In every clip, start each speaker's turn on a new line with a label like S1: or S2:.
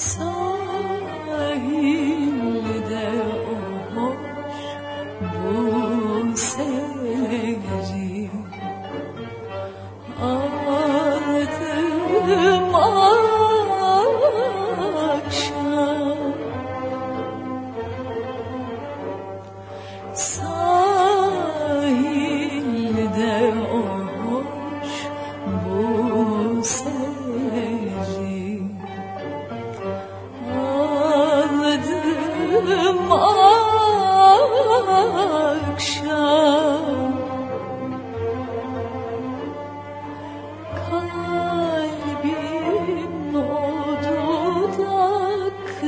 S1: Sahilde o bu sevgili Artım akşam.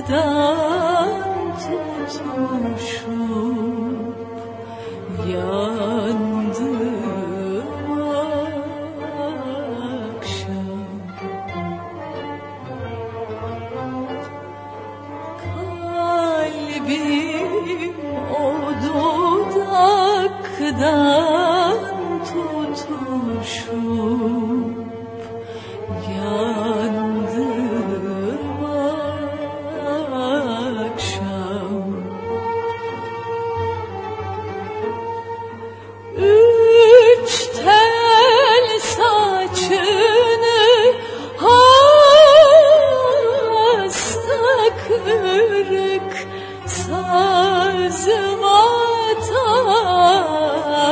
S1: Sevdadan tutmuşum yandım akşam. Kalbim o dudaktan kırık sazıma tak